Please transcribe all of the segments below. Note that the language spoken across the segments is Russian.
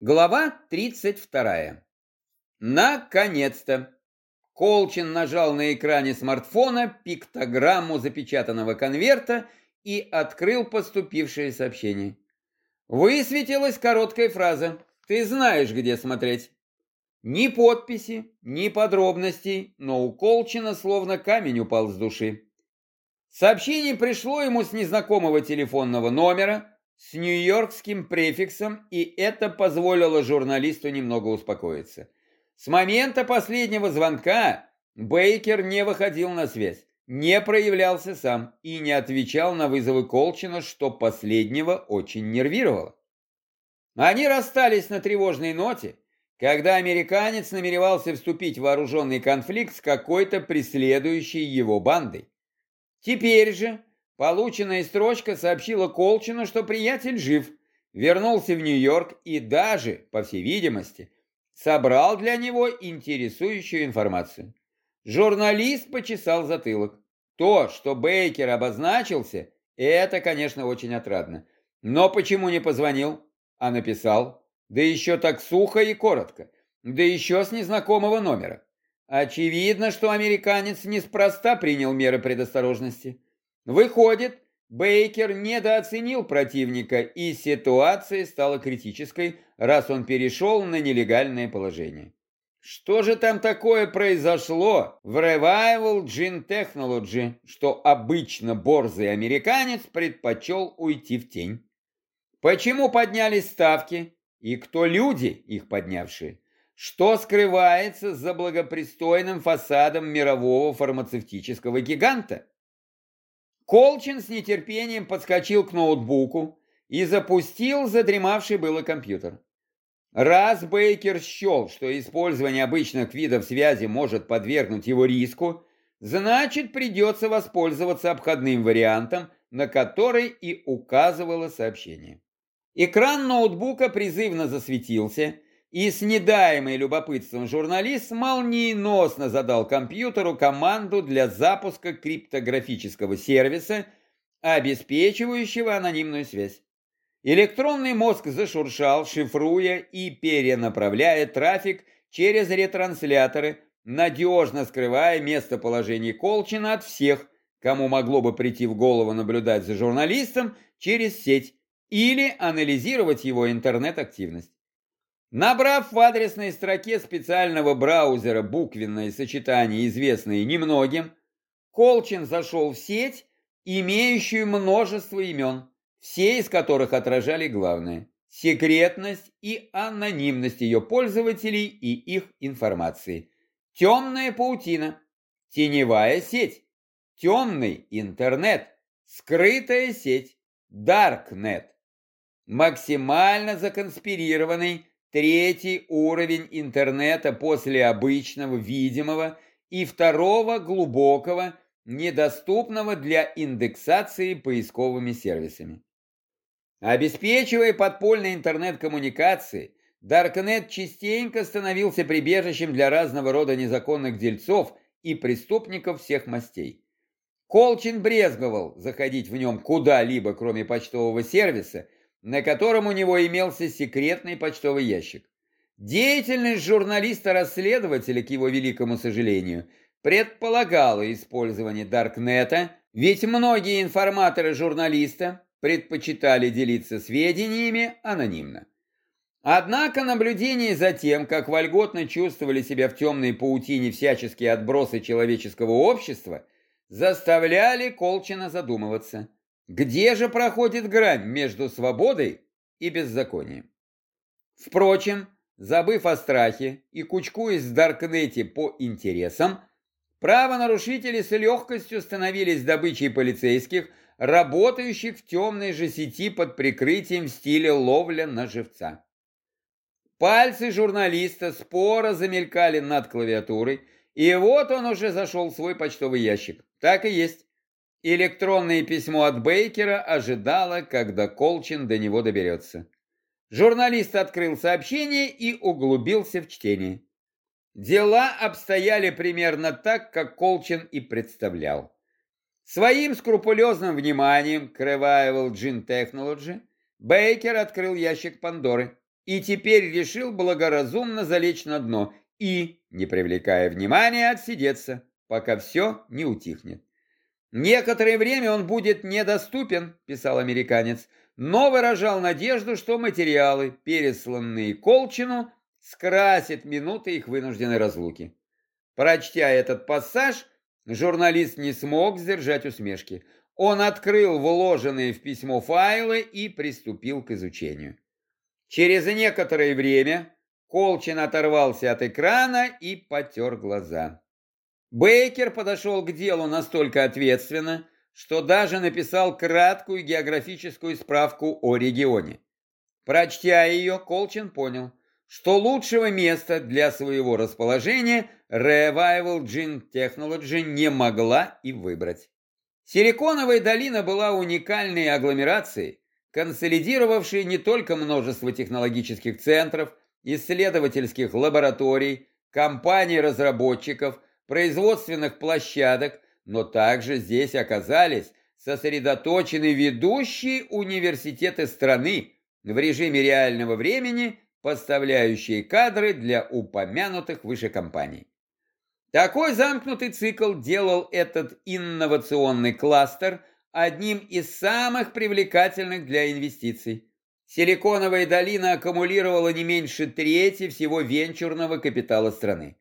Глава 32. Наконец-то! Колчин нажал на экране смартфона пиктограмму запечатанного конверта и открыл поступившее сообщение. Высветилась короткая фраза «Ты знаешь, где смотреть». Ни подписи, ни подробностей, но у Колчина словно камень упал с души. Сообщение пришло ему с незнакомого телефонного номера, с нью-йоркским префиксом, и это позволило журналисту немного успокоиться. С момента последнего звонка Бейкер не выходил на связь, не проявлялся сам и не отвечал на вызовы Колчина, что последнего очень нервировало. Они расстались на тревожной ноте, когда американец намеревался вступить в вооруженный конфликт с какой-то преследующей его бандой. Теперь же Полученная строчка сообщила Колчину, что приятель жив, вернулся в Нью-Йорк и даже, по всей видимости, собрал для него интересующую информацию. Журналист почесал затылок. То, что Бейкер обозначился, это, конечно, очень отрадно. Но почему не позвонил, а написал? Да еще так сухо и коротко. Да еще с незнакомого номера. Очевидно, что американец неспроста принял меры предосторожности. Выходит, Бейкер недооценил противника, и ситуация стала критической, раз он перешел на нелегальное положение. Что же там такое произошло в Revival Gene Technology, что обычно борзый американец предпочел уйти в тень? Почему поднялись ставки? И кто люди, их поднявшие? Что скрывается за благопристойным фасадом мирового фармацевтического гиганта? Колчин с нетерпением подскочил к ноутбуку и запустил задремавший было компьютер. Раз Бейкер счел, что использование обычных видов связи может подвергнуть его риску, значит придется воспользоваться обходным вариантом, на который и указывало сообщение. Экран ноутбука призывно засветился, и с недаемой любопытством журналист молниеносно задал компьютеру команду для запуска криптографического сервиса, обеспечивающего анонимную связь. Электронный мозг зашуршал, шифруя и перенаправляя трафик через ретрансляторы, надежно скрывая местоположение Колчина от всех, кому могло бы прийти в голову наблюдать за журналистом через сеть или анализировать его интернет-активность. Набрав в адресной строке специального браузера буквенное сочетание, известное немногим, Колчин зашел в сеть, имеющую множество имен, все из которых отражали главное – секретность и анонимность ее пользователей и их информации. Темная паутина, теневая сеть, темный интернет, скрытая сеть, даркнет, максимально законспирированный третий уровень интернета после обычного видимого и второго глубокого, недоступного для индексации поисковыми сервисами. Обеспечивая подпольные интернет-коммуникации, Даркнет частенько становился прибежищем для разного рода незаконных дельцов и преступников всех мастей. Колчин брезговал заходить в нем куда-либо, кроме почтового сервиса, на котором у него имелся секретный почтовый ящик. Деятельность журналиста-расследователя, к его великому сожалению, предполагала использование Даркнета, ведь многие информаторы журналиста предпочитали делиться сведениями анонимно. Однако наблюдение за тем, как вольготно чувствовали себя в темной паутине всяческие отбросы человеческого общества, заставляли Колчина задумываться – где же проходит грань между свободой и беззаконием? Впрочем, забыв о страхе и кучкуясь в Даркнете по интересам, правонарушители с легкостью становились добычей полицейских, работающих в темной же сети под прикрытием в стиле ловля на живца. Пальцы журналиста споро замелькали над клавиатурой, и вот он уже зашел в свой почтовый ящик. Так и есть. Электронное письмо от Бейкера ожидало, когда Колчин до него доберется. Журналист открыл сообщение и углубился в чтение. Дела обстояли примерно так, как Колчин и представлял. Своим скрупулезным вниманием к Revival Gene Technology Бейкер открыл ящик Пандоры и теперь решил благоразумно залечь на дно и, не привлекая внимания, отсидеться, пока все не утихнет. «Некоторое время он будет недоступен», – писал американец, но выражал надежду, что материалы, пересланные Колчину, скрасят минуты их вынужденной разлуки. Прочтя этот пассаж, журналист не смог сдержать усмешки. Он открыл вложенные в письмо файлы и приступил к изучению. Через некоторое время Колчин оторвался от экрана и потер глаза. Бейкер подошел к делу настолько ответственно, что даже написал краткую географическую справку о регионе. Прочтя ее, Колчин понял, что лучшего места для своего расположения Revival Gene Technology не могла и выбрать. Силиконовая долина была уникальной агломерацией, консолидировавшей не только множество технологических центров, исследовательских лабораторий, компаний-разработчиков, производственных площадок, но также здесь оказались сосредоточены ведущие университеты страны в режиме реального времени, поставляющие кадры для упомянутых выше компаний. Такой замкнутый цикл делал этот инновационный кластер одним из самых привлекательных для инвестиций. Силиконовая долина аккумулировала не меньше трети всего венчурного капитала страны.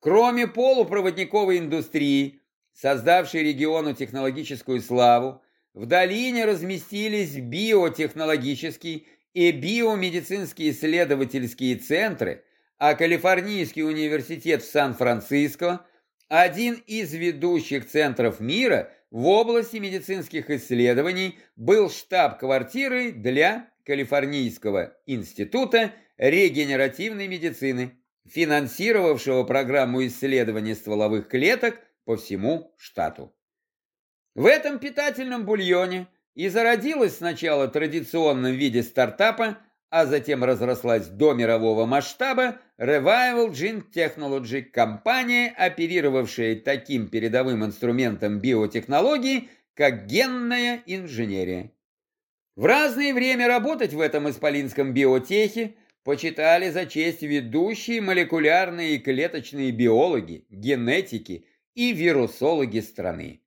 Кроме полупроводниковой индустрии, создавшей региону технологическую славу, в долине разместились биотехнологические и биомедицинские исследовательские центры, а Калифорнийский университет в Сан-Франциско – один из ведущих центров мира в области медицинских исследований, был штаб-квартирой для Калифорнийского института регенеративной медицины, финансировавшего программу исследования стволовых клеток по всему штату. В этом питательном бульоне и зародилась сначала в традиционном виде стартапа, а затем разрослась до мирового масштаба Revival Gene Technology, компания, оперировавшая таким передовым инструментом биотехнологии, как генная инженерия. В разное время работать в этом исполинском биотехе почитали за честь ведущие молекулярные и клеточные биологи, генетики и вирусологи страны.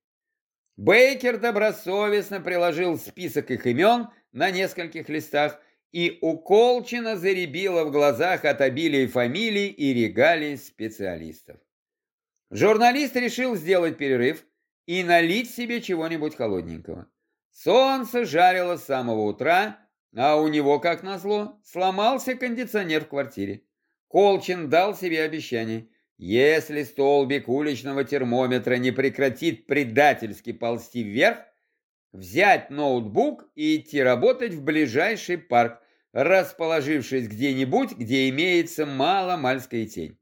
Бейкер добросовестно приложил список их имен на нескольких листах, и у заребило в глазах от обилия фамилий и регалий специалистов. Журналист решил сделать перерыв и налить себе чего-нибудь холодненького. Солнце жарило с самого утра, а у него, как назло, сломался кондиционер в квартире. Колчин дал себе обещание. Если столбик уличного термометра не прекратит предательски ползти вверх, взять ноутбук и идти работать в ближайший парк, расположившись где-нибудь, где имеется мало-мальская тень.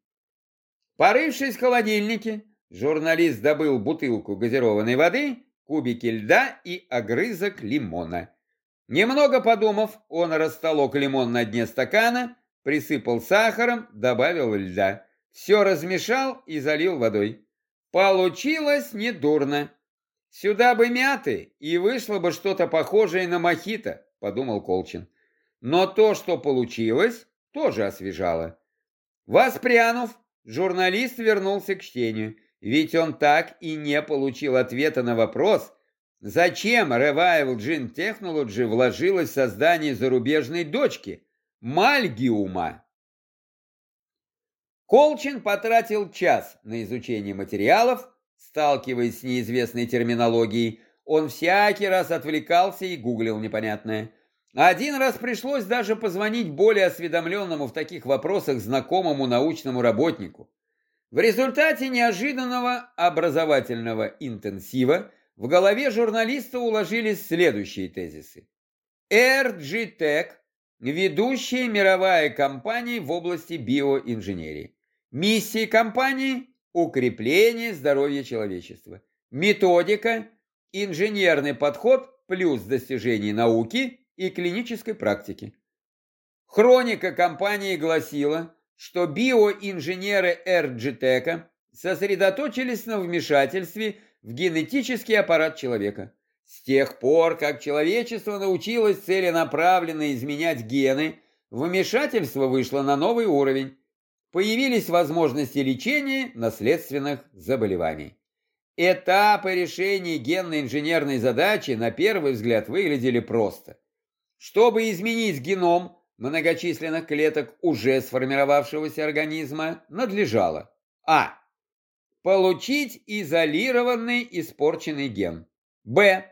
Порывшись в холодильнике, журналист добыл бутылку газированной воды, кубики льда и огрызок лимона. Немного подумав, он растолок лимон на дне стакана, присыпал сахаром, добавил льда. Все размешал и залил водой. Получилось недурно. Сюда бы мяты, и вышло бы что-то похожее на мохито, подумал Колчин. Но то, что получилось, тоже освежало. Воспрянув, журналист вернулся к чтению, ведь он так и не получил ответа на вопрос, Зачем Revival Gene Technology вложилась в создание зарубежной дочки, Мальгиума? Колчин потратил час на изучение материалов, сталкиваясь с неизвестной терминологией, он всякий раз отвлекался и гуглил непонятное. Один раз пришлось даже позвонить более осведомленному в таких вопросах знакомому научному работнику. В результате неожиданного образовательного интенсива в голове журналиста уложились следующие тезисы. RG – ведущая мировая компания в области биоинженерии. Миссия компании – укрепление здоровья человечества. Методика – инженерный подход плюс достижения науки и клинической практики. Хроника компании гласила, что биоинженеры RGTEC сосредоточились на вмешательстве – в генетический аппарат человека. С тех пор, как человечество научилось целенаправленно изменять гены, вмешательство вышло на новый уровень. Появились возможности лечения наследственных заболеваний. Этапы решения генно-инженерной задачи на первый взгляд выглядели просто. Чтобы изменить геном многочисленных клеток уже сформировавшегося организма, надлежало А. Получить изолированный испорченный ген. Б.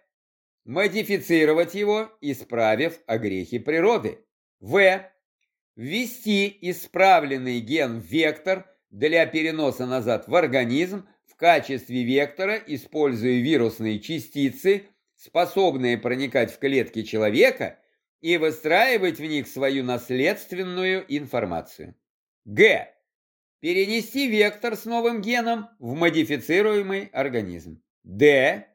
Модифицировать его, исправив огрехи природы. В. Ввести исправленный ген в вектор для переноса назад в организм в качестве вектора, используя вирусные частицы, способные проникать в клетки человека и выстраивать в них свою наследственную информацию. Г. Перенести вектор с новым геном в модифицируемый организм. Д.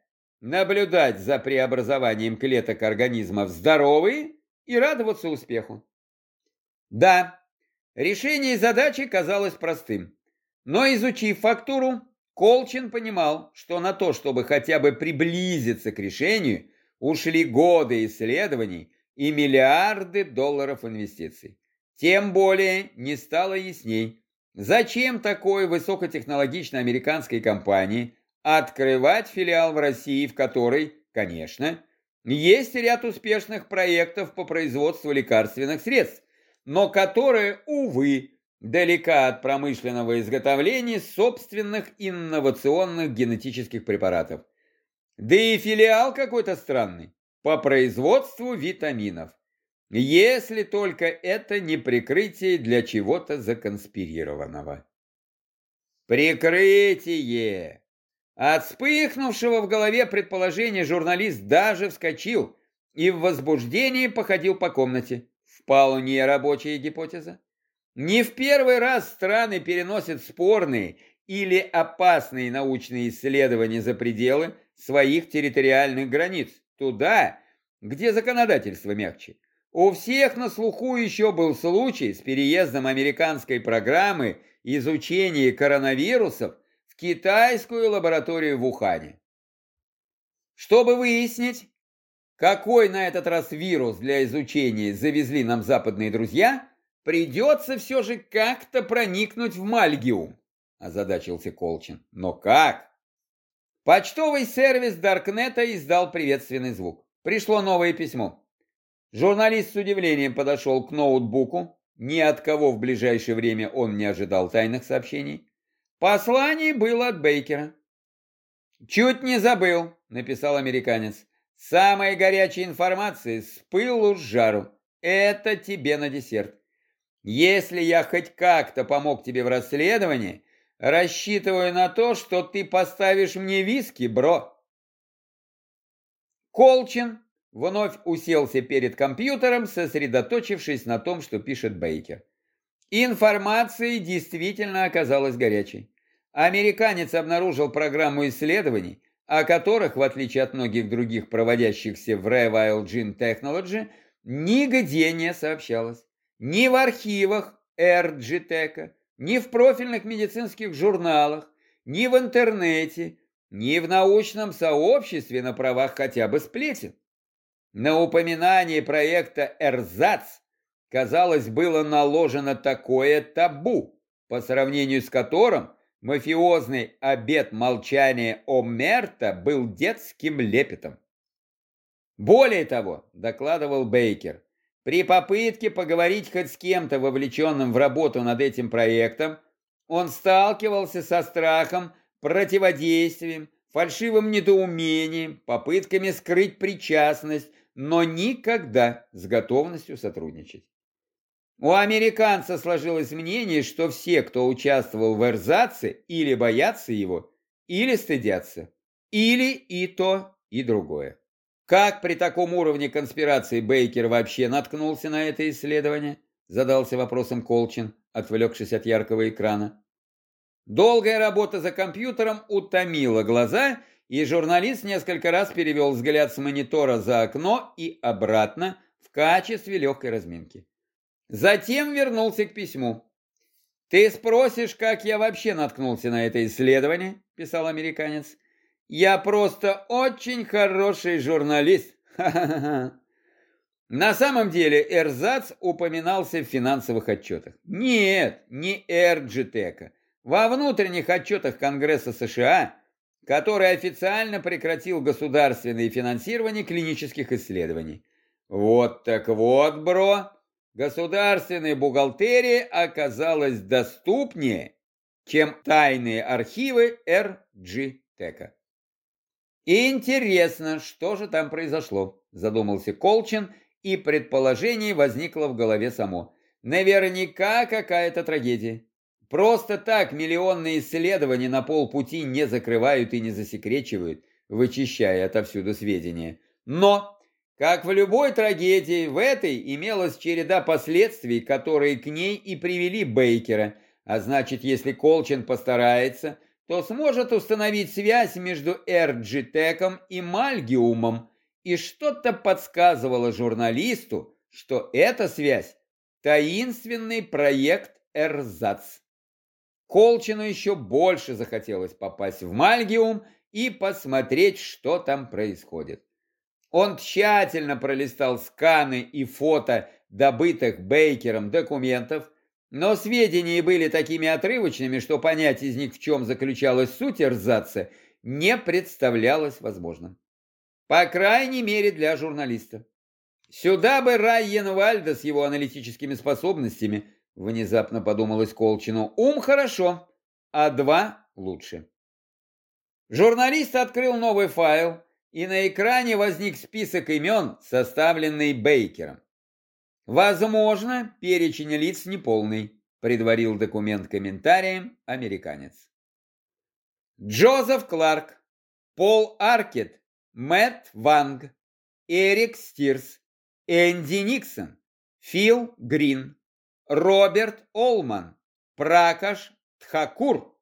Наблюдать за преобразованием клеток организма в здоровые и радоваться успеху. Да, решение задачи казалось простым, но изучив фактуру, Колчин понимал, что на то, чтобы хотя бы приблизиться к решению, ушли годы исследований и миллиарды долларов инвестиций. Тем более не стало ясней, зачем такой высокотехнологичной американской компании открывать филиал в России, в которой, конечно, есть ряд успешных проектов по производству лекарственных средств, но которая, увы, далека от промышленного изготовления собственных инновационных генетических препаратов. Да и филиал какой-то странный, по производству витаминов. Если только это не прикрытие для чего-то законспирированного. Прикрытие! От вспыхнувшего в голове предположения журналист даже вскочил и в возбуждении походил по комнате. Вполне рабочая гипотеза. Не в первый раз страны переносят спорные или опасные научные исследования за пределы своих территориальных границ, туда, где законодательство мягче. У всех на слуху еще был случай с переездом американской программы изучения коронавирусов в китайскую лабораторию в Ухане. Чтобы выяснить, какой на этот раз вирус для изучения завезли нам западные друзья, придется все же как-то проникнуть в Мальгиум, озадачился Колчин. Но как? Почтовый сервис Даркнета издал приветственный звук. Пришло новое письмо. Журналист с удивлением подошел к ноутбуку. Ни от кого в ближайшее время он не ожидал тайных сообщений. Послание было от Бейкера. «Чуть не забыл», — написал американец. «Самая горячая информация с пылу с жару. Это тебе на десерт. Если я хоть как-то помог тебе в расследовании, рассчитываю на то, что ты поставишь мне виски, бро». Колчин вновь уселся перед компьютером, сосредоточившись на том, что пишет Бейкер. Информация действительно оказалась горячей. Американец обнаружил программу исследований, о которых, в отличие от многих других проводящихся в Revile Gene Technology, нигде не сообщалось. Ни в архивах RGTEC, ни в профильных медицинских журналах, ни в интернете, ни в научном сообществе на правах хотя бы сплетен. На упоминание проекта «Эрзац» казалось, было наложено такое табу, по сравнению с которым мафиозный обет молчания Омерта был детским лепетом. Более того, докладывал Бейкер, при попытке поговорить хоть с кем-то, вовлеченным в работу над этим проектом, он сталкивался со страхом, противодействием, фальшивым недоумением, попытками скрыть причастность, но никогда с готовностью сотрудничать. У американца сложилось мнение, что все, кто участвовал в эрзаце, или боятся его, или стыдятся, или и то, и другое. Как при таком уровне конспирации Бейкер вообще наткнулся на это исследование? Задался вопросом Колчин, отвлекшись от яркого экрана. Долгая работа за компьютером утомила глаза, и журналист несколько раз перевел взгляд с монитора за окно и обратно в качестве легкой разминки. Затем вернулся к письму. «Ты спросишь, как я вообще наткнулся на это исследование?» – писал американец. «Я просто очень хороший журналист. На самом деле Эрзац упоминался в финансовых отчетах. Нет, не Эрджитека. Во внутренних отчетах Конгресса США, который официально прекратил государственное финансирование клинических исследований. Вот так вот, бро, государственная бухгалтерия оказалась доступнее, чем тайные архивы Эрджитека. Интересно, что же там произошло, задумался Колчин, и предположение возникло в голове само. Наверняка какая-то трагедия. Просто так миллионные исследования на полпути не закрывают и не засекречивают, вычищая отовсюду сведения. Но, как в любой трагедии, в этой имелась череда последствий, которые к ней и привели Бейкера. А значит, если Колчин постарается, то сможет установить связь между Эрджитеком и Мальгиумом, и что-то подсказывало журналисту, что эта связь – таинственный проект Эрзац. Колчину еще больше захотелось попасть в Мальгиум и посмотреть, что там происходит. Он тщательно пролистал сканы и фото добытых Бейкером документов, но сведения были такими отрывочными, что понять из них, в чем заключалась суть эрзаца, не представлялось возможным. По крайней мере, для журналиста. Сюда бы Райен Вальда с его аналитическими способностями, внезапно подумалось Колчину, ум хорошо, а два лучше. Журналист открыл новый файл, и на экране возник список имен, составленный Бейкером. Возможно, перечень лиц неполный, предварил документ комментарием американец. Джозеф Кларк, Пол Аркет, Мэтт Ванг, Эрик Стирс, Энди Никсон, Фил Грин, Роберт Олман, Пракаш Тхакур.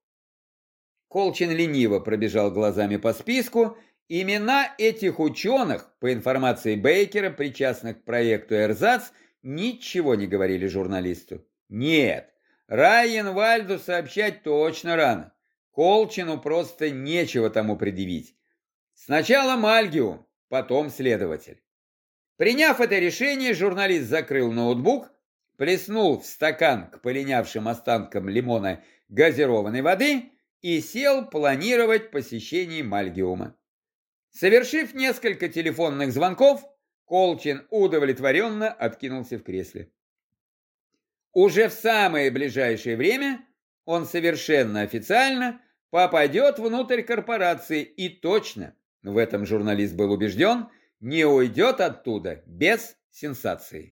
Колчин лениво пробежал глазами по списку. Имена этих ученых, по информации Бейкера, причастных к проекту «Эрзац», ничего не говорили журналисту. Нет, Райен Вальду сообщать точно рано. Колчину просто нечего тому предъявить. Сначала Мальгиу, потом следователь. Приняв это решение, журналист закрыл ноутбук, плеснул в стакан к полинявшим останкам лимона газированной воды и сел планировать посещение Мальгиума. Совершив несколько телефонных звонков, Колчин удовлетворенно откинулся в кресле. Уже в самое ближайшее время он совершенно официально попадет внутрь корпорации и точно в этом журналист был убежден, не уйдет оттуда без сенсации.